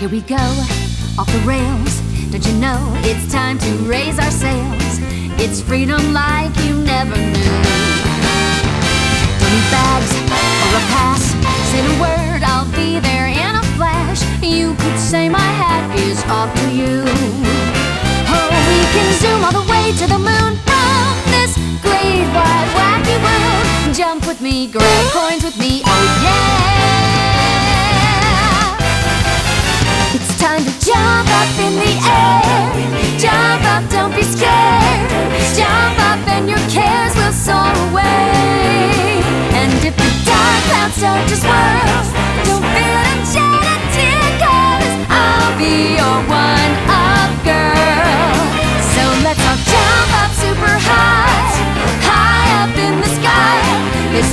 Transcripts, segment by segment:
Here we go, off the rails. Don't you know it's time to raise our sails? It's freedom like you never knew. Don't need bags or a pass. Say the word, I'll be there in a flash. You could say my hat is off to you. Oh, we can zoom all the way to the moon from this great wide wacky world. Jump with me, grab coins with me, oh yeah.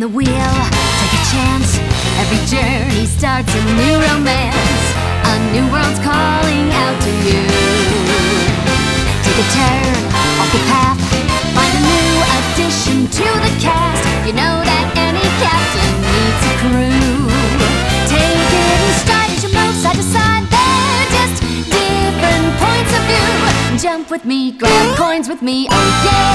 The wheel, take a chance. Every journey starts a new romance. A new world's calling out to you. Take a turn off the path. Find a new addition to the cast. You know that any captain needs a crew. Take it in stride as you move side to side. They're just different points of view. Jump with me, grab coins with me, oh yeah.